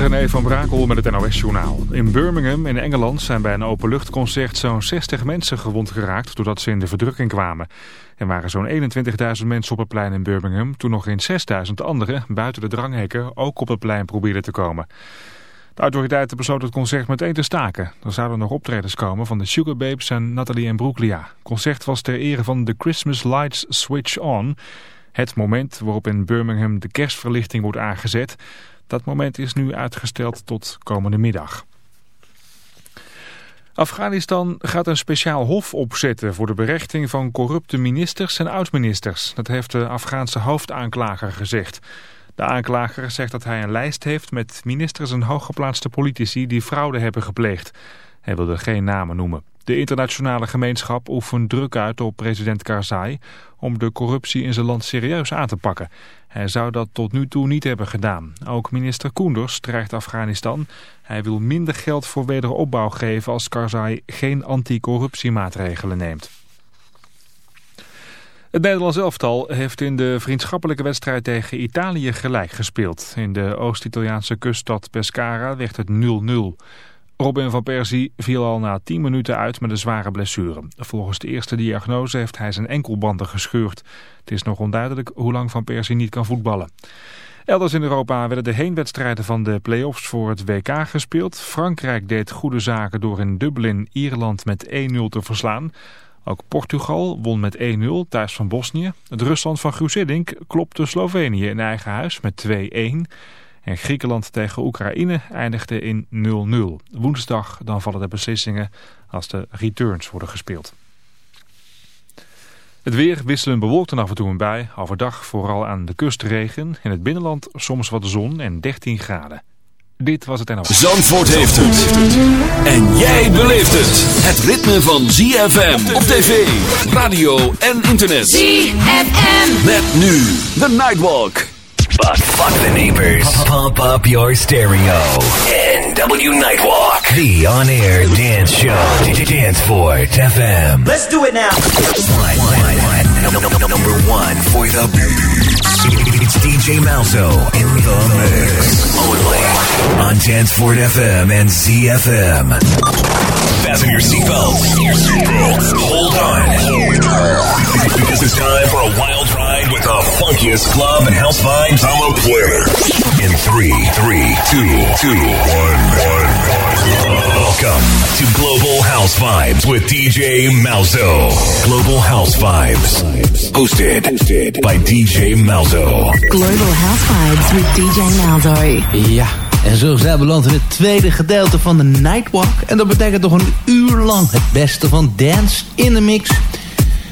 René van Brakel met het NOS-journaal. In Birmingham in Engeland zijn bij een openluchtconcert zo'n 60 mensen gewond geraakt doordat ze in de verdrukking kwamen. Er waren zo'n 21.000 mensen op het plein in Birmingham toen nog eens 6.000 anderen buiten de dranghekken ook op het plein probeerden te komen. De autoriteiten besloten het concert meteen te staken. Er zouden nog optredens komen van de Sugar Babes en Natalie en Brooklyn. Het concert was ter ere van The Christmas Lights Switch On. Het moment waarop in Birmingham de kerstverlichting wordt aangezet. Dat moment is nu uitgesteld tot komende middag. Afghanistan gaat een speciaal hof opzetten voor de berechting van corrupte ministers en oud-ministers. Dat heeft de Afghaanse hoofdaanklager gezegd. De aanklager zegt dat hij een lijst heeft met ministers en hooggeplaatste politici die fraude hebben gepleegd. Hij wilde geen namen noemen. De internationale gemeenschap oefent druk uit op president Karzai om de corruptie in zijn land serieus aan te pakken. Hij zou dat tot nu toe niet hebben gedaan. Ook minister Koenders dreigt Afghanistan. Hij wil minder geld voor wederopbouw geven als Karzai geen anticorruptiemaatregelen neemt. Het Nederlands elftal heeft in de vriendschappelijke wedstrijd tegen Italië gelijk gespeeld. In de Oost-Italiaanse kuststad Pescara werd het 0-0. Robin van Persie viel al na 10 minuten uit met een zware blessure. Volgens de eerste diagnose heeft hij zijn enkelbanden gescheurd. Het is nog onduidelijk hoe lang Van Persie niet kan voetballen. Elders in Europa werden de heenwedstrijden van de play-offs voor het WK gespeeld. Frankrijk deed goede zaken door in Dublin Ierland met 1-0 te verslaan. Ook Portugal won met 1-0 thuis van Bosnië. Het Rusland van Gruziddink klopte Slovenië in eigen huis met 2-1. En Griekenland tegen Oekraïne eindigde in 0-0. Woensdag dan vallen de beslissingen als de returns worden gespeeld. Het weer wisselend bewolkt en af en toe een bui. Overdag vooral aan de kust regen. In het binnenland soms wat zon en 13 graden. Dit was het en Zandvoort heeft het. En jij beleeft het. Het ritme van ZFM op tv, radio en internet. ZFM. Met nu de Nightwalk. But fuck the neighbors. Pump up your stereo. NW Nightwalk. The on-air dance show. Dance for FM. Let's do it now. Number one for the beats. It's DJ Malzo in the mix. Only on Danceport FM and ZFM. Fasten your seatbelts. Hold on. Because it's time for a wild ride with the funkiest club and house vibes on the planet. In three, three, two, two, one, one. Welcome to Global House Vibes with DJ Malzo. Global House Vibes. Hosted, hosted by DJ Malzo. Global House Vibes with DJ Malzo. Ja. En zo zijn we beland in het tweede gedeelte van de Nightwalk. En dat betekent toch een uur lang het beste van dance in de mix.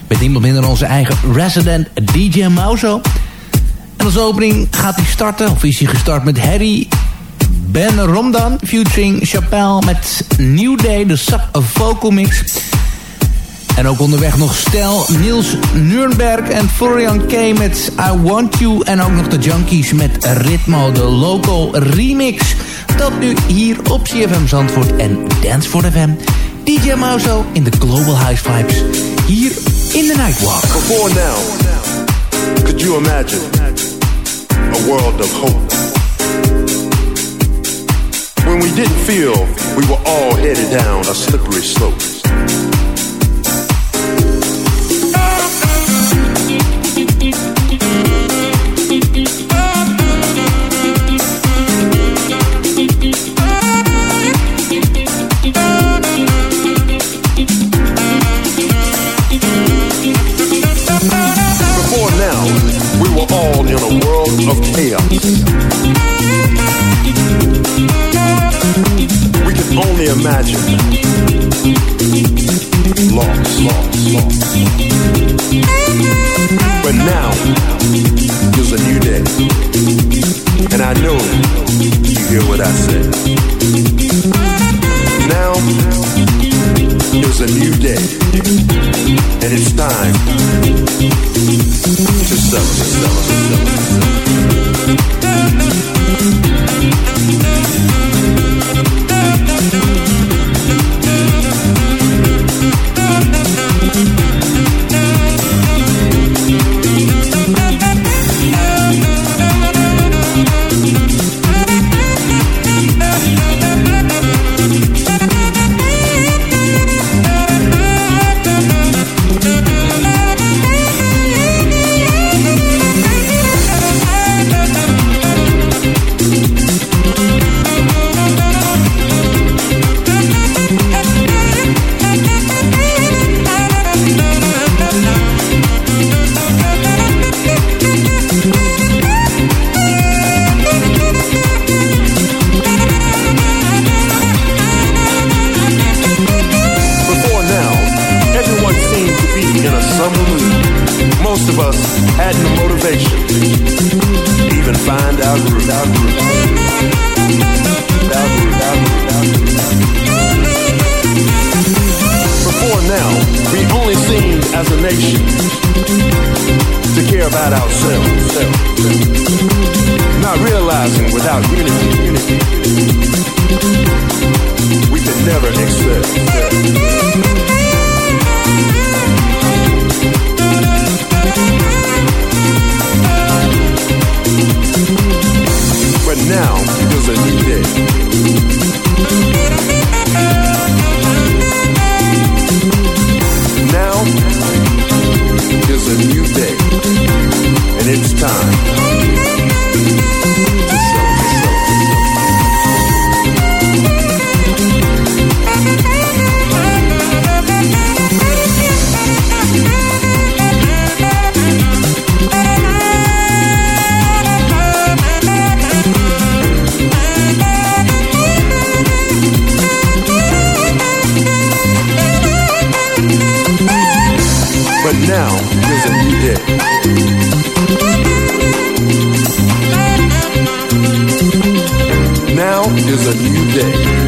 Met niemand minder onze eigen resident DJ Mauzo. En als opening gaat hij starten, of is hij gestart met Harry Ben Romdan... featuring Chappelle met New Day, de Sub Vocal Mix... En ook onderweg nog Stel, Niels Nürnberg en Florian K. met I Want You. En ook nog de Junkies met Ritmo, de local remix. Dat nu hier op CFM Zandvoort en Dance for FM. DJ Mauzo in de Global House Vibes. Hier in the Nightwalk. Before now, could you imagine a world of hope? When we didn't feel we were all headed down a slippery slope. Of chaos. We can only imagine loss, loss, loss. But now is a new day. And I know you hear what I say. Now is a new day. And it's time to celebrate. Now there's a new hit. Now is a new day.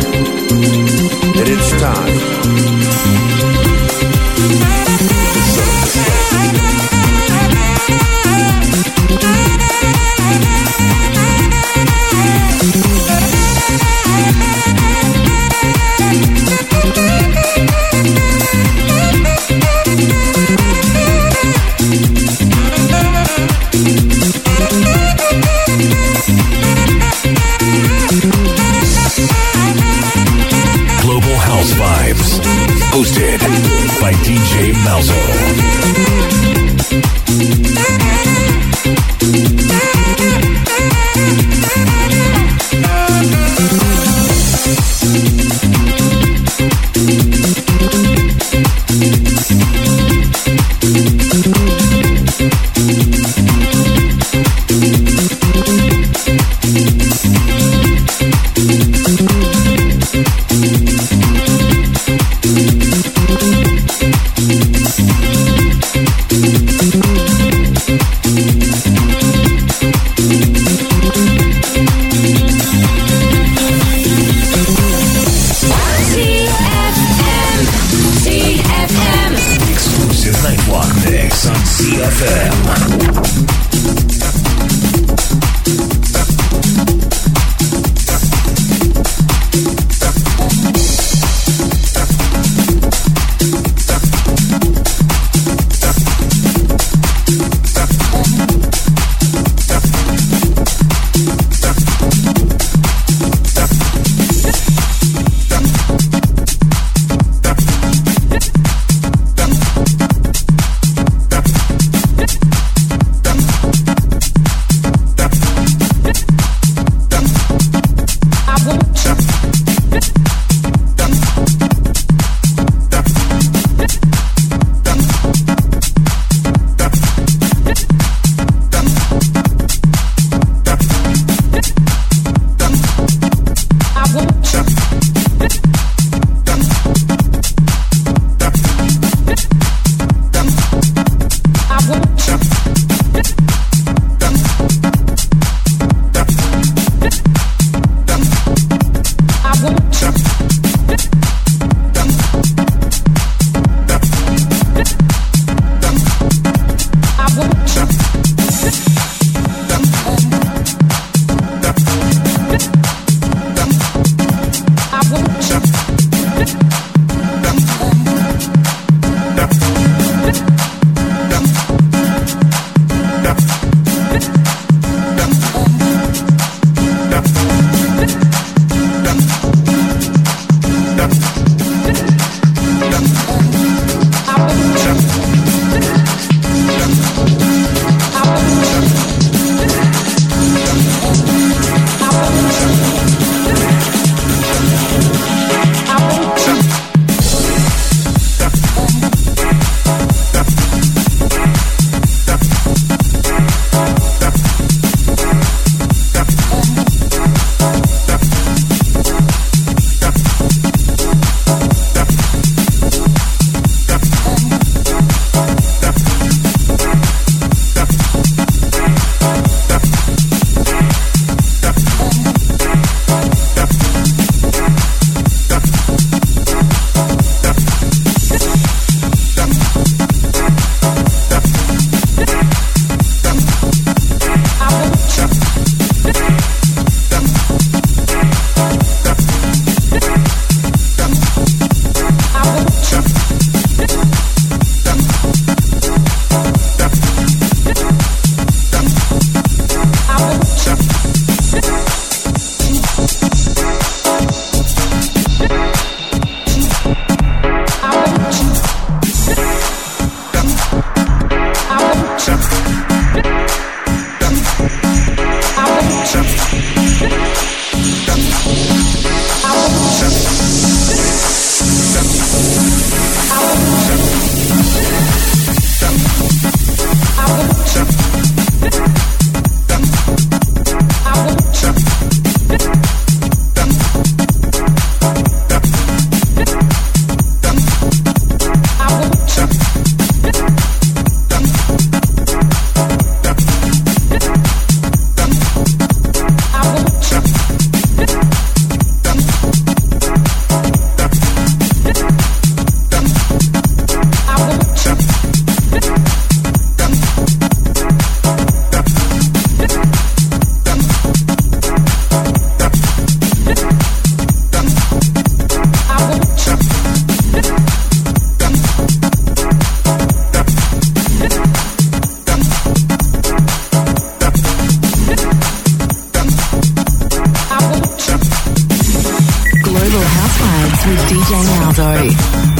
DJ Malzo.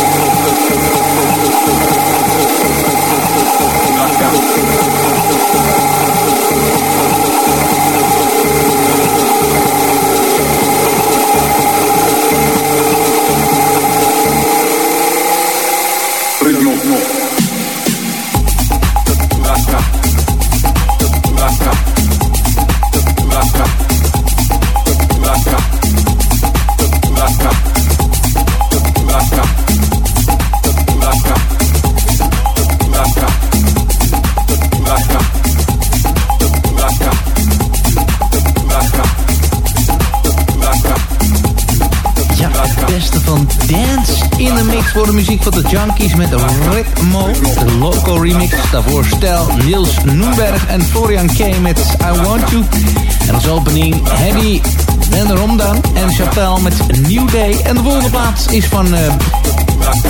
remix. Daarvoor Stel, Niels Noenberg en Florian K. met I Want You. En als opening Hedy Ben Romdan en Chapelle met New Day. En de volgende plaats is van uh,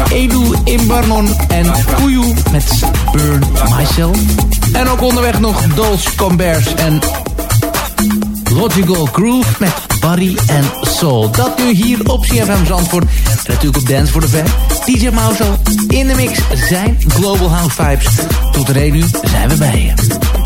Edu Imbarnon en Kuyu met Burn Myself. En ook onderweg nog Dolce Combers en Logical Groove met Body and Soul. Dat nu hier op CFM Zandvoort. En natuurlijk op Dance for the Fan. DJ Mauso in de mix zijn Global House Vibes. Tot de nu zijn we bij je.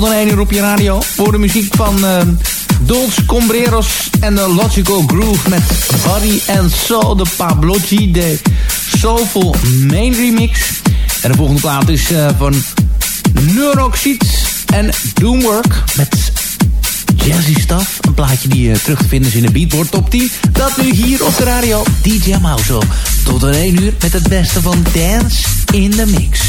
Tot een 1 uur op je radio. Voor de muziek van uh, Dolce Combreros en de Logical Groove met Body and Soul, de Pablotti, de Soulful Main Remix. En de volgende plaat is uh, van Neuroxid en Doomwork met Jazzy Stuff. Een plaatje die je terug te vinden is in de Beatboard Top 10. Dat nu hier op de radio. DJ Mauzo. Tot een 1 uur met het beste van Dance in the Mix.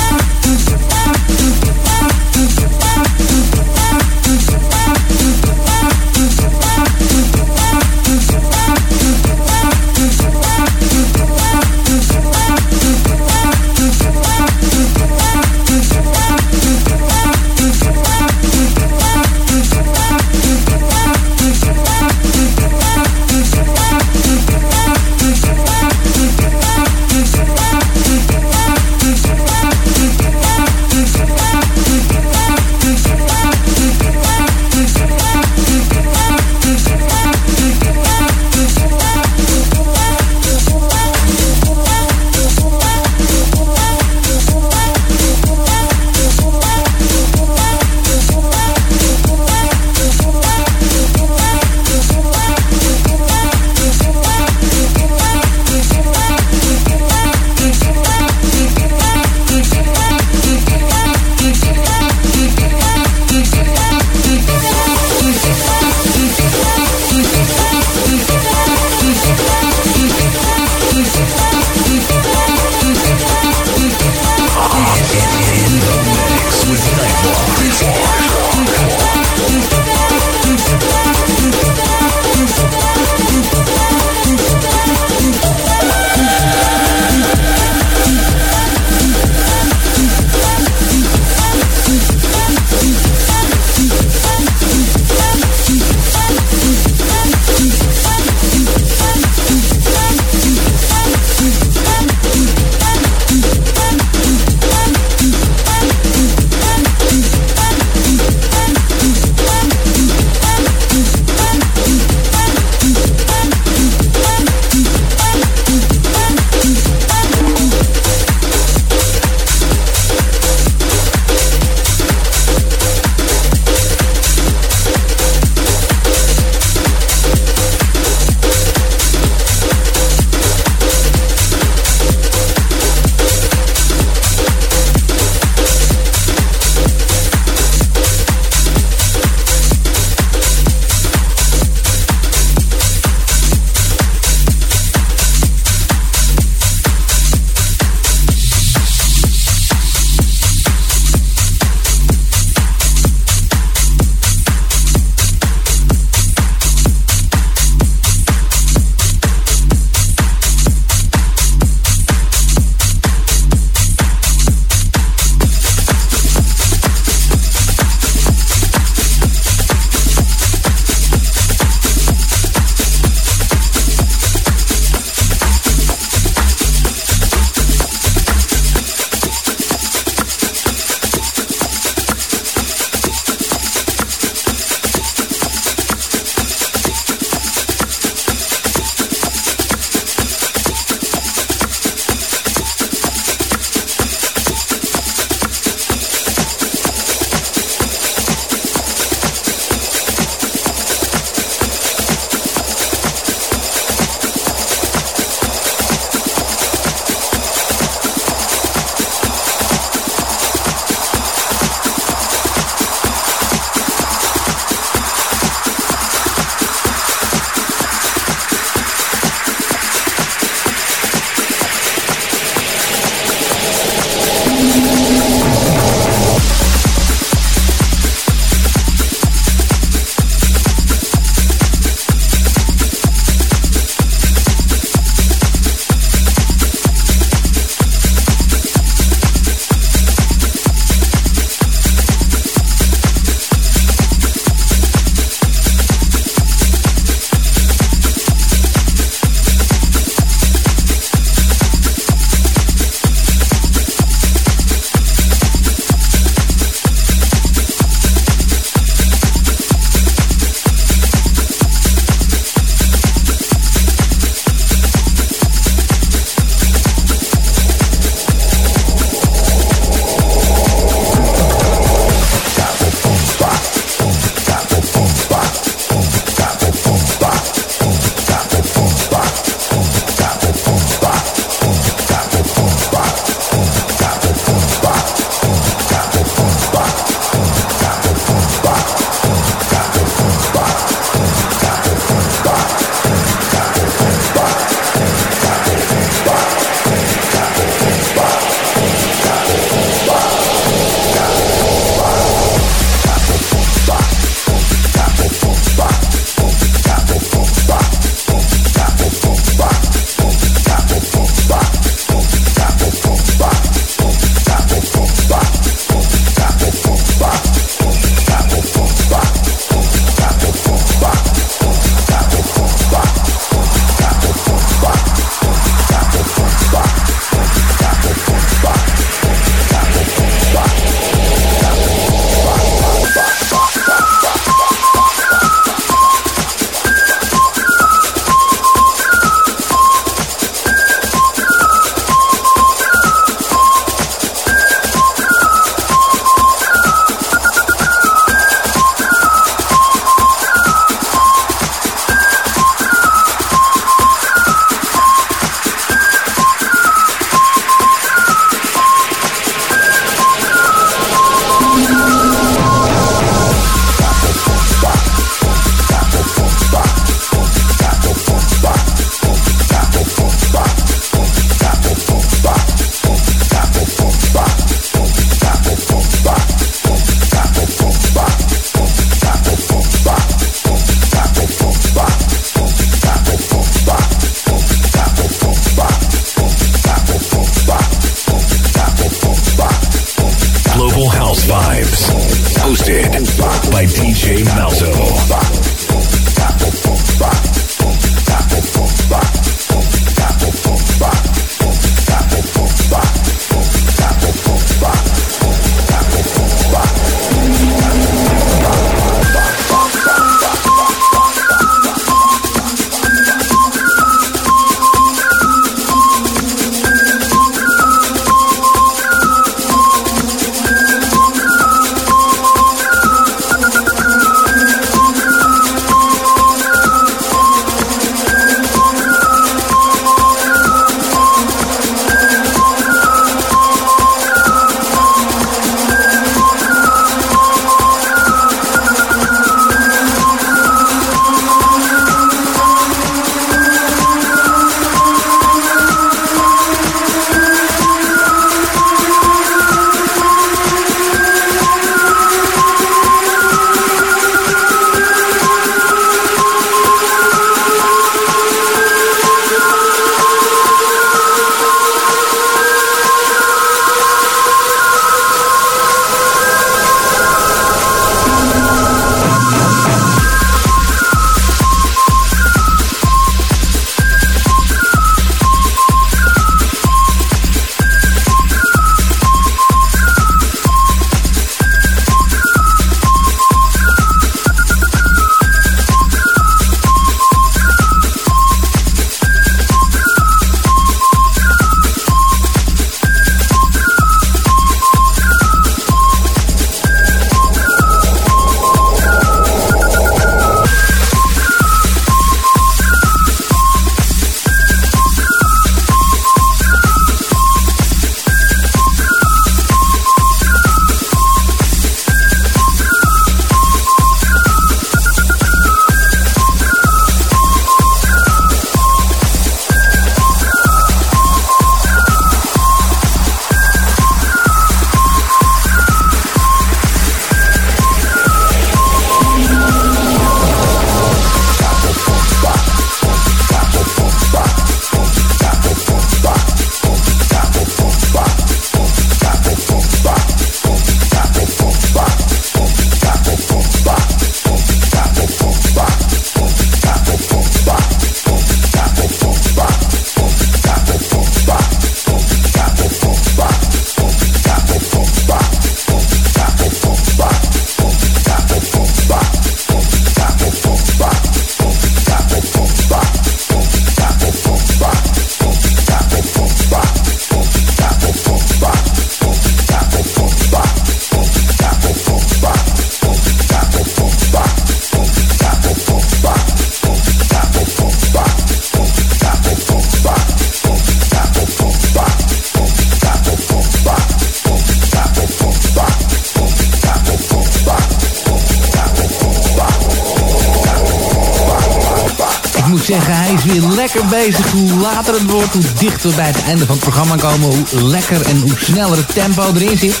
Hoe later het wordt, hoe dichter we bij het einde van het programma komen... hoe lekker en hoe sneller het tempo erin zit.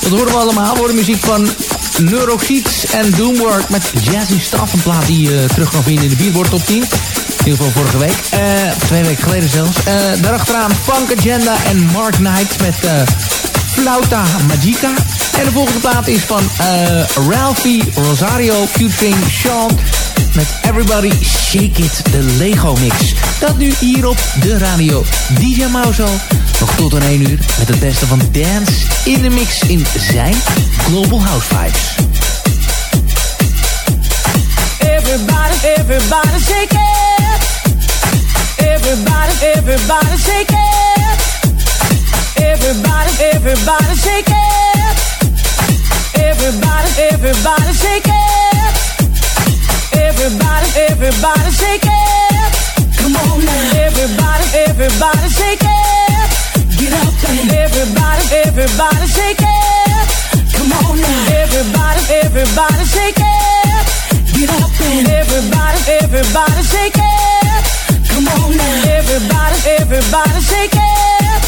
Dat horen we allemaal. We horen muziek van Neuroxiets en Doomwork met Jazzy Staff. Een plaat die je terug kan vinden in de Beatboard Top 10. In ieder geval vorige week. Uh, twee weken geleden zelfs. Uh, daarachteraan Funk Agenda en Mark Knight met uh, Flauta Magica. En de volgende plaat is van Ralphie Rosario featuring Sean met Everybody Shake It, de Lego Mix. Dat nu hier op de radio. DJ Mauso, nog tot een 1 uur met het beste van dance in de mix in zijn Global House Vibes. Everybody, everybody shake it. Everybody, everybody shake it. Everybody, everybody shake it. Everybody, everybody shake it. Everybody, everybody shake it. Come on now. Everybody, everybody shake it. Get up and everybody, everybody shake it. Come on now. Everybody, everybody shake it. Get up and everybody, everybody shake it. Come on now. Everybody, everybody shake it.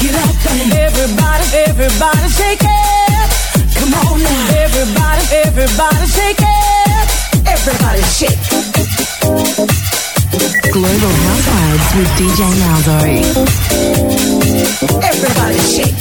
Get up and everybody, everybody shake it. Come on now. Everybody, everybody shake it. Everybody shake. Global House Vibes with DJ Malzo. Everybody shake.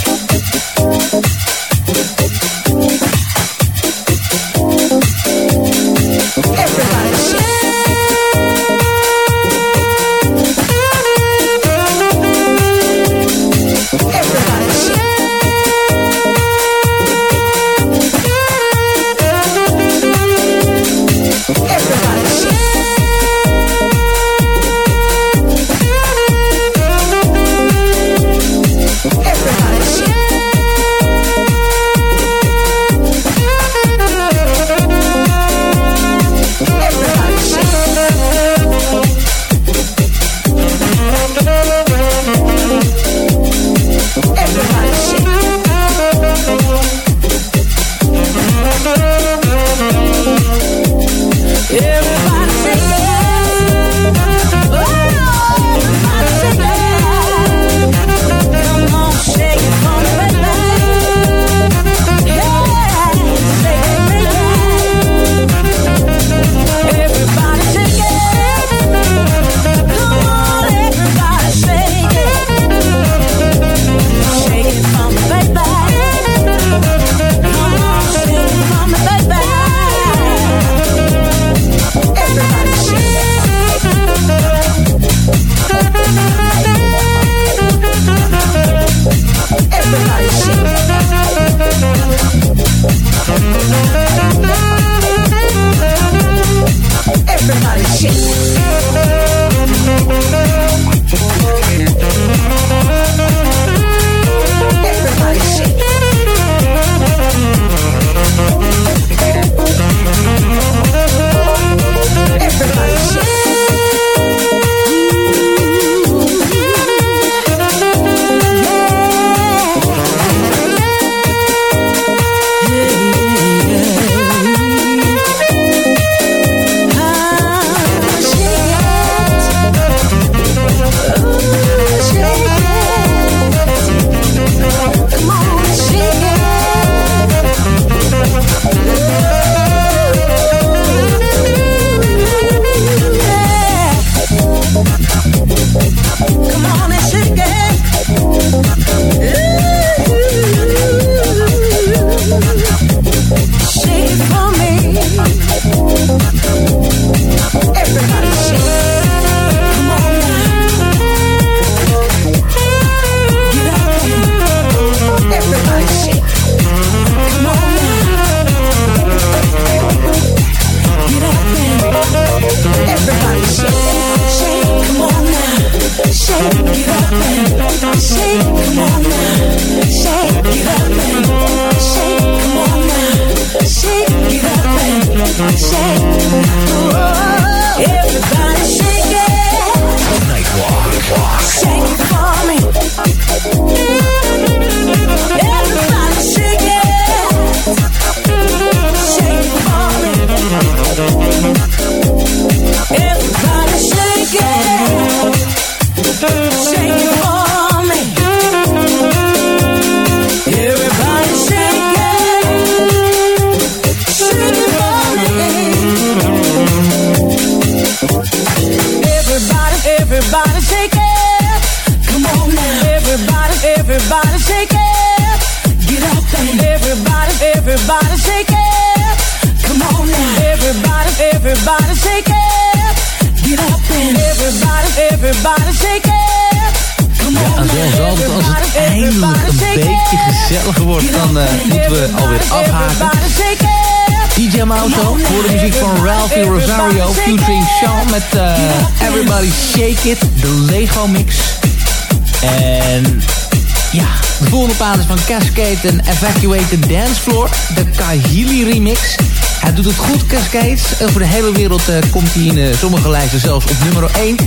Cascade en Evacuate Dance Floor, de Kahili remix. Hij doet het goed, Cascade. Over de hele wereld eh, komt hij in eh, sommige lijsten zelfs op nummer 1.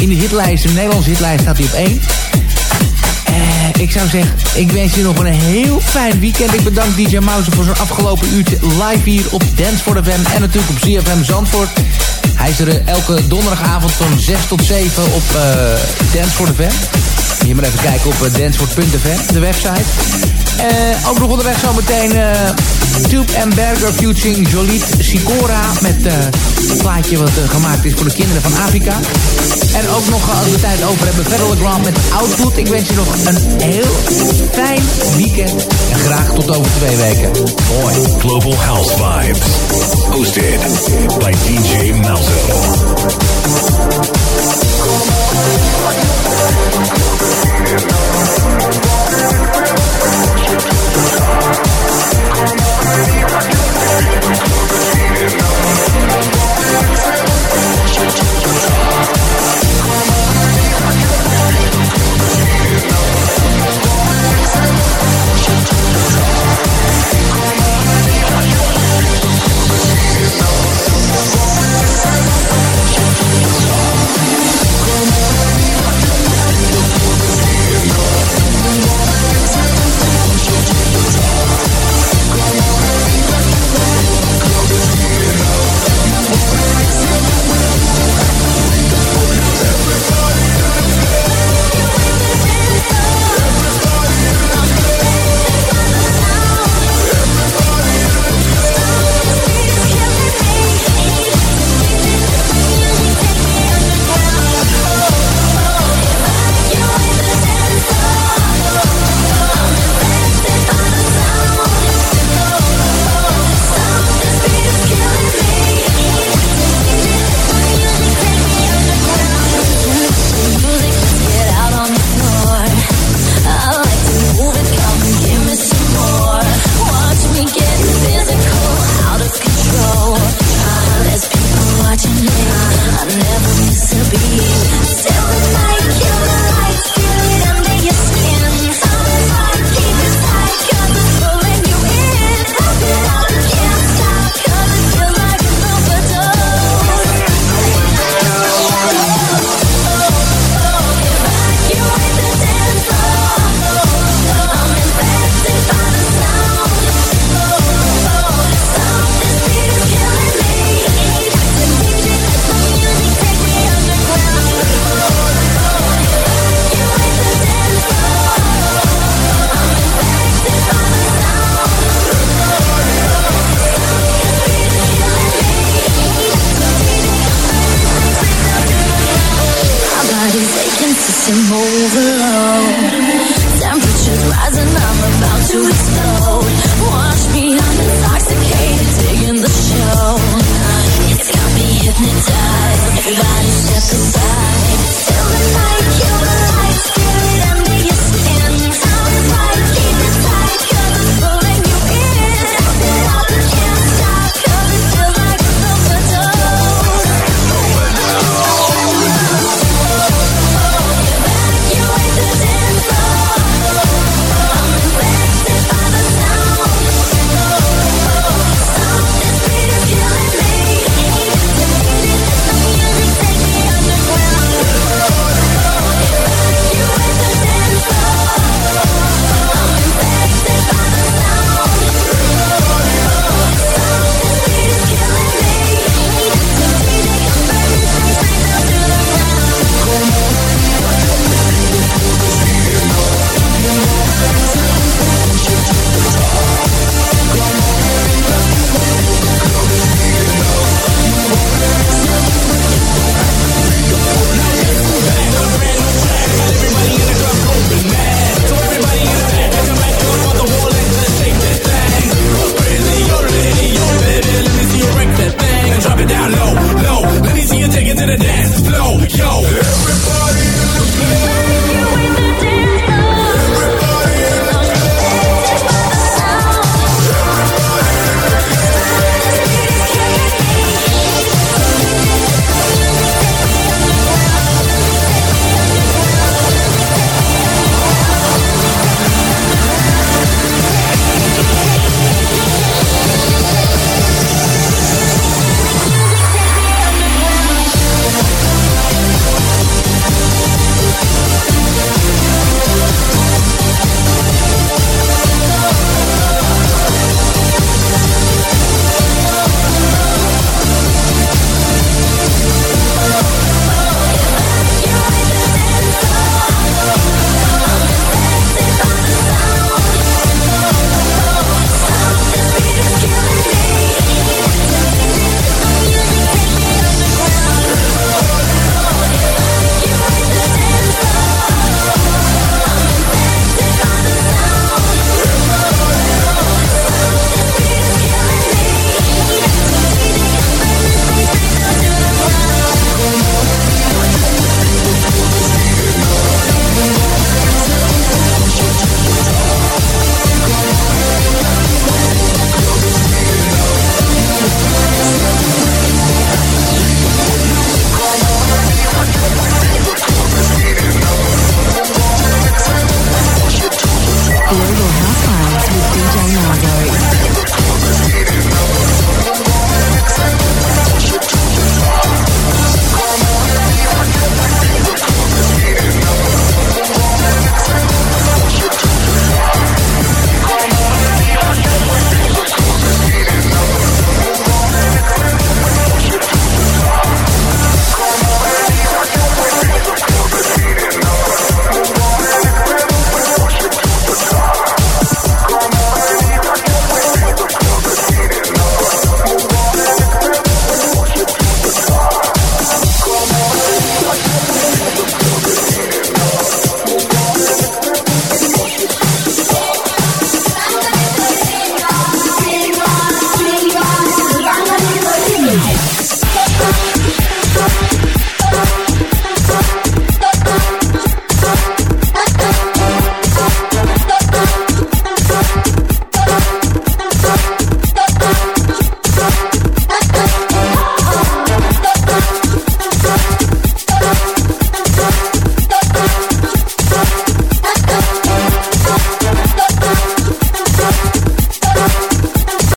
In de hitlijst, de Nederlandse hitlijst staat hij op 1. Eh, ik zou zeggen, ik wens je nog een heel fijn weekend. Ik bedank DJ Mouse voor zijn afgelopen uurtje live hier op Dance for the FM en natuurlijk op ZFM Zandvoort. Hij is er elke donderdagavond van 6 tot 7 op Dance for the FM. Moet je maar even kijken op uh, danceford.fm, de website. Eh, ook nog onderweg zometeen eh Tube and Berger featuring Joliet Sicora met eh, een plaatje wat eh, gemaakt is voor de kinderen van Afrika. En ook nog, eh, als we tijd over hebben, Federal Grant met Output. Ik wens je nog een heel fijn weekend. En graag tot over twee weken. Global House Vibes. Hosted by DJ Malzo.